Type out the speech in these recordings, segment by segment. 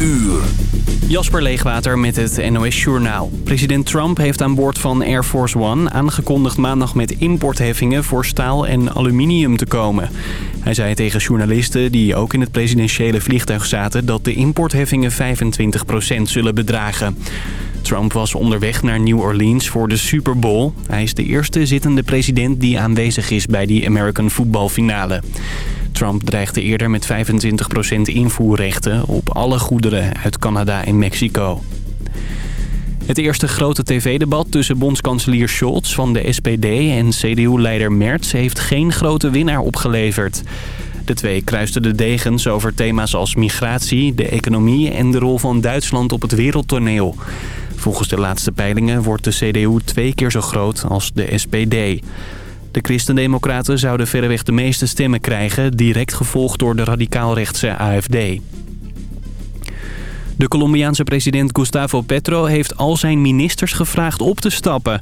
uur. Jasper Leegwater met het NOS Journaal. President Trump heeft aan boord van Air Force One aangekondigd maandag met importheffingen voor staal en aluminium te komen. Hij zei tegen journalisten die ook in het presidentiële vliegtuig zaten dat de importheffingen 25% zullen bedragen. Trump was onderweg naar New Orleans voor de Super Bowl. Hij is de eerste zittende president die aanwezig is bij die American voetbalfinale. Trump dreigde eerder met 25% invoerrechten op alle goederen uit Canada en Mexico. Het eerste grote tv-debat tussen bondskanselier Scholz van de SPD en CDU-leider Merz heeft geen grote winnaar opgeleverd. De twee kruisten de degens over thema's als migratie, de economie en de rol van Duitsland op het wereldtoneel. Volgens de laatste peilingen wordt de CDU twee keer zo groot als de SPD. De Christendemocraten zouden verreweg de meeste stemmen krijgen... direct gevolgd door de radicaalrechtse AFD. De Colombiaanse president Gustavo Petro heeft al zijn ministers gevraagd op te stappen.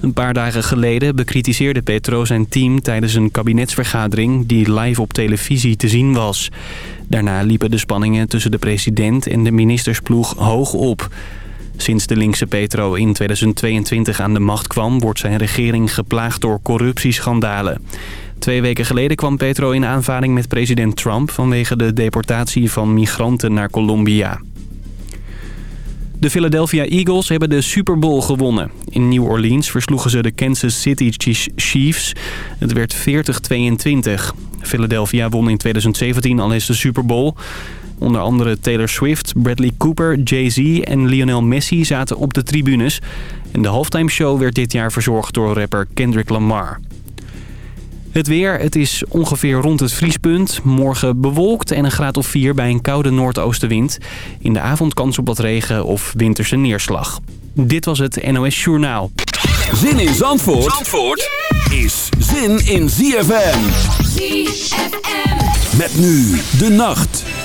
Een paar dagen geleden bekritiseerde Petro zijn team tijdens een kabinetsvergadering... die live op televisie te zien was. Daarna liepen de spanningen tussen de president en de ministersploeg hoog op... Sinds de linkse Petro in 2022 aan de macht kwam... wordt zijn regering geplaagd door corruptieschandalen. Twee weken geleden kwam Petro in aanvaring met president Trump... vanwege de deportatie van migranten naar Colombia. De Philadelphia Eagles hebben de Super Bowl gewonnen. In New Orleans versloegen ze de Kansas City Chiefs. Het werd 40-22. Philadelphia won in 2017 al eens de Super Bowl. Onder andere Taylor Swift, Bradley Cooper, Jay-Z en Lionel Messi zaten op de tribunes. En de halftime show werd dit jaar verzorgd door rapper Kendrick Lamar. Het weer, het is ongeveer rond het vriespunt. Morgen bewolkt en een graad of 4 bij een koude noordoostenwind. In de avond kans op wat regen of winterse neerslag. Dit was het NOS Journaal. Zin in Zandvoort, Zandvoort is zin in ZFM. ZFM. Met nu de nacht.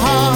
heart.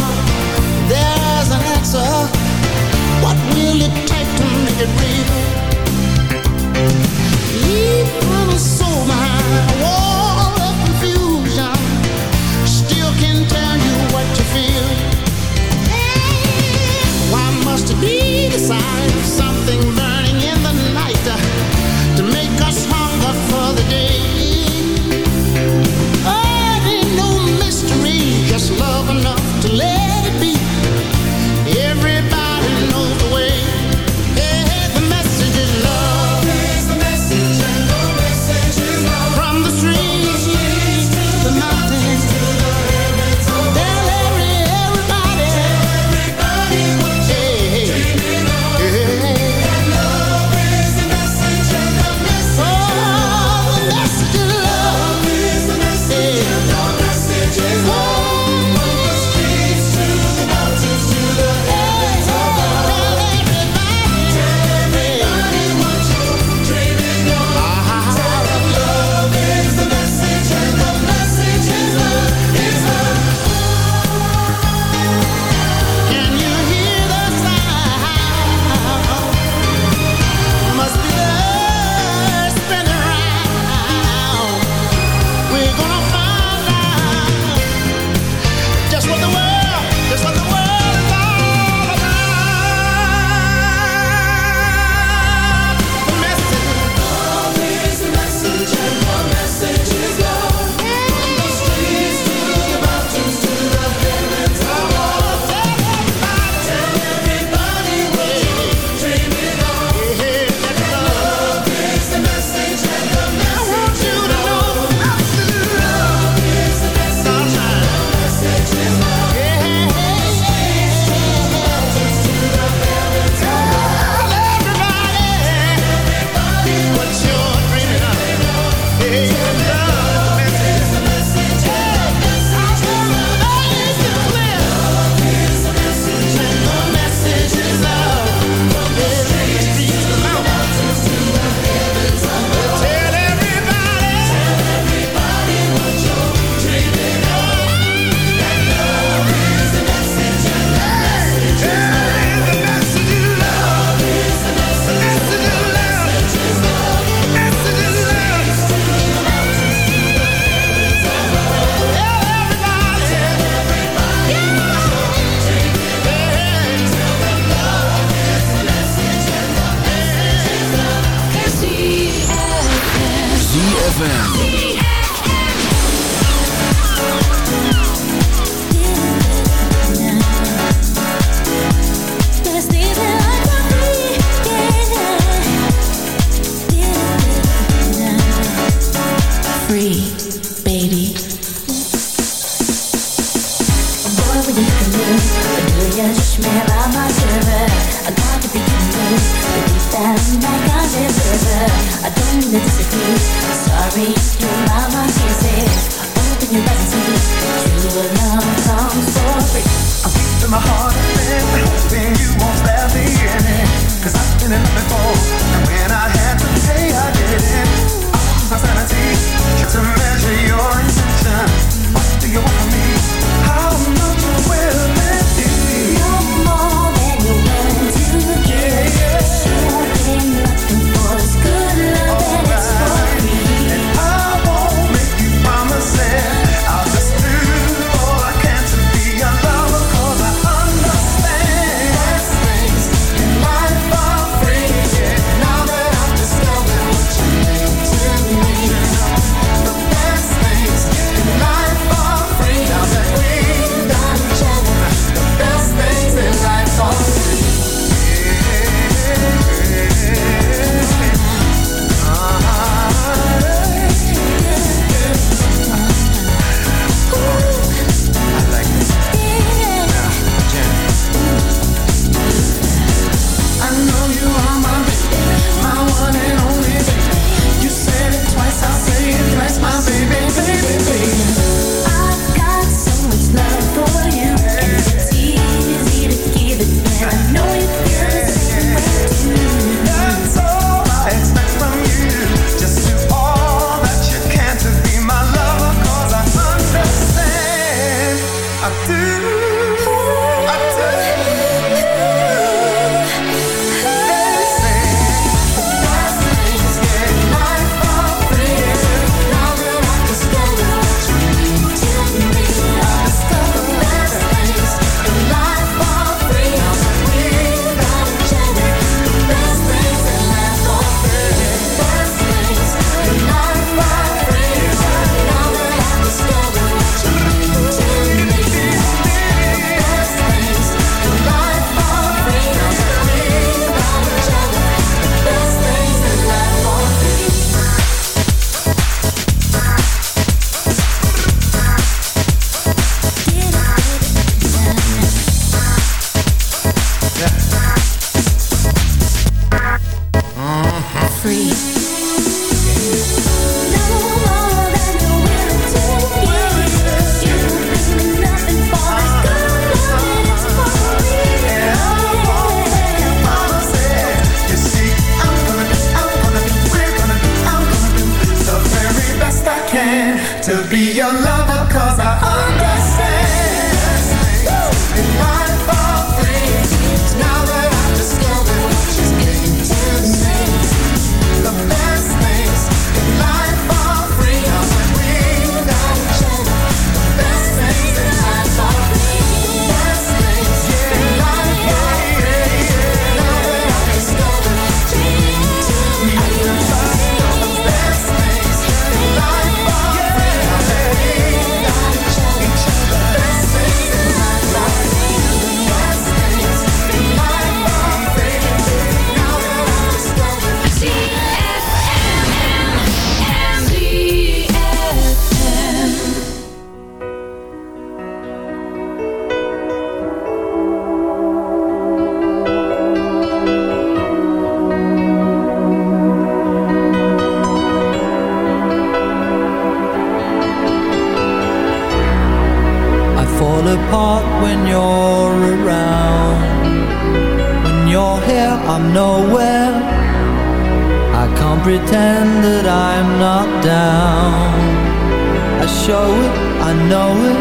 I know it.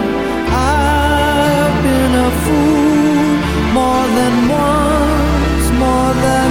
I've been a fool More than once, more than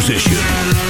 position.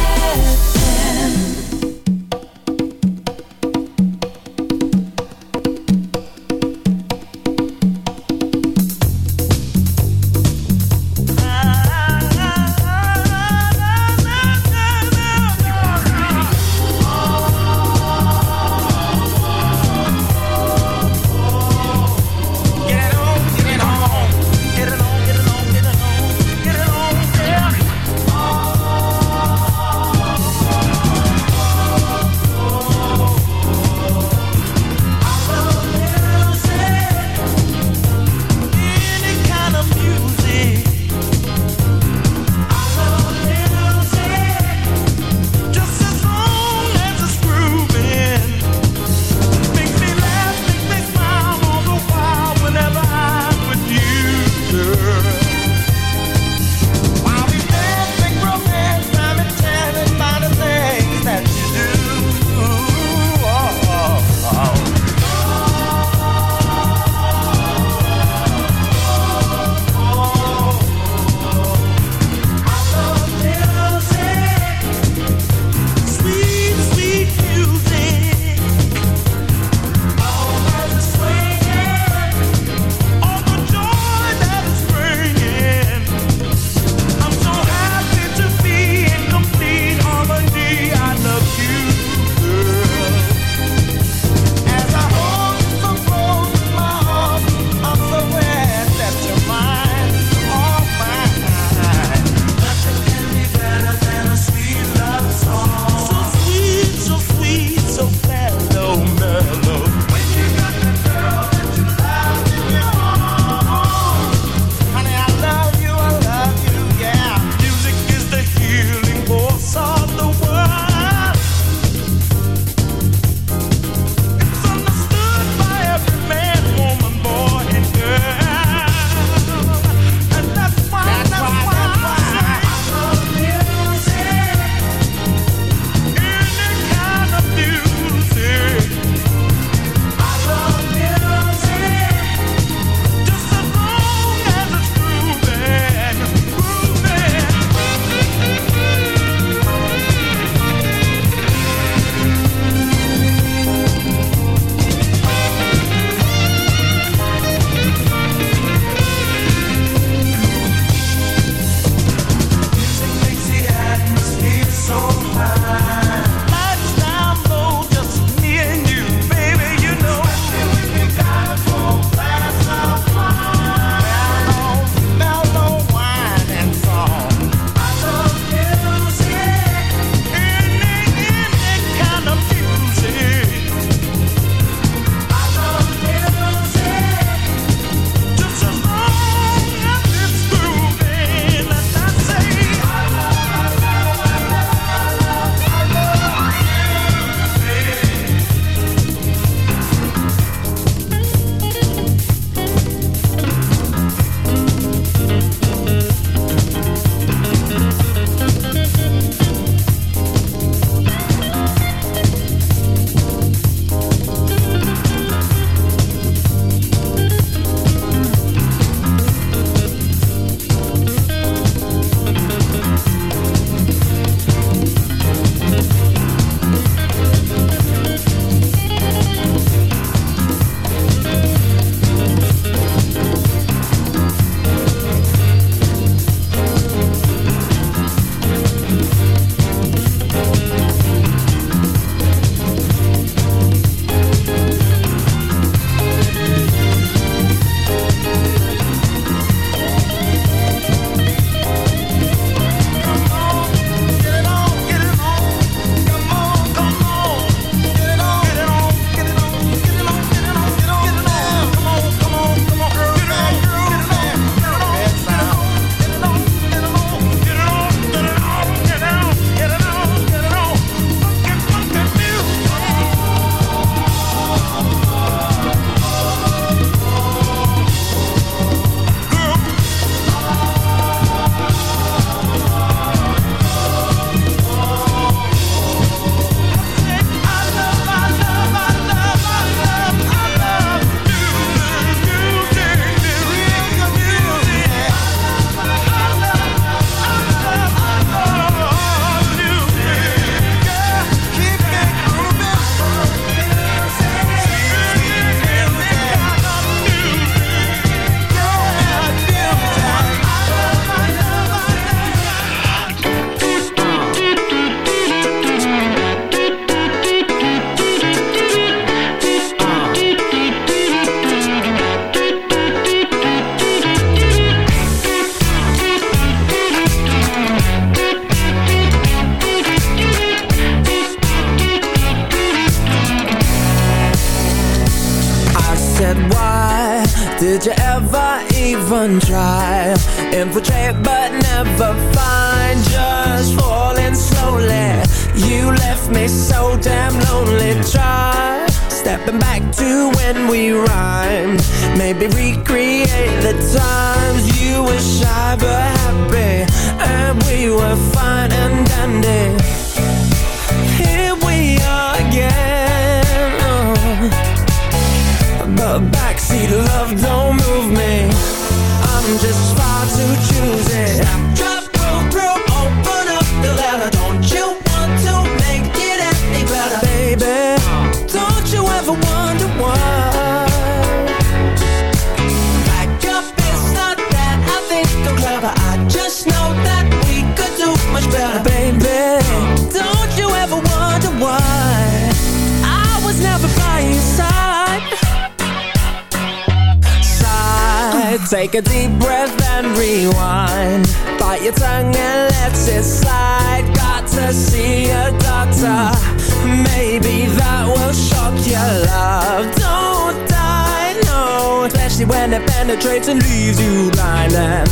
when it penetrates and leaves you blind and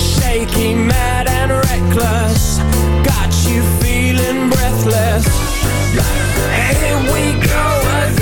shaky, mad and reckless. Got you feeling breathless. Here we go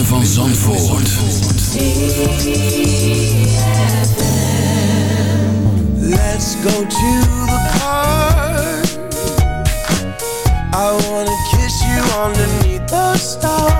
ritme van Zandvoort. Let's go to the park. I wanna kiss you underneath the stars.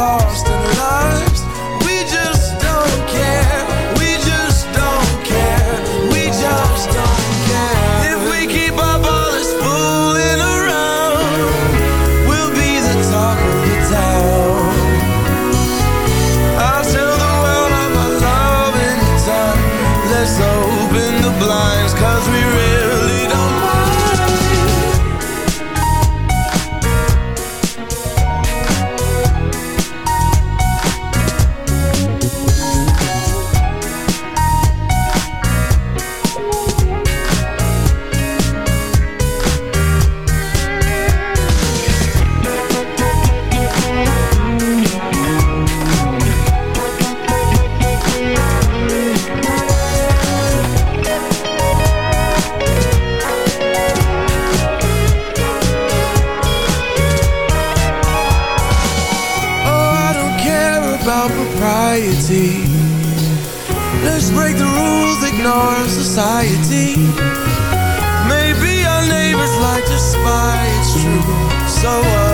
lost So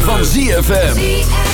van ZFM.